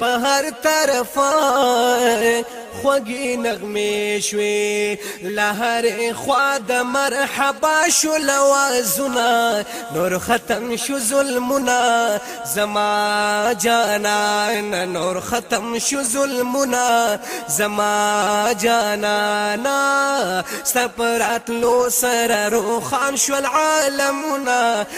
په هر طرف خوږی نغمه شوي لهر خوا د مرحبا شو لوازنا نور ختم شو ظلمنا زما جانا نور ختم شو ظلمنا زما جانا نا سپرات لو سر روخان شو العالمنا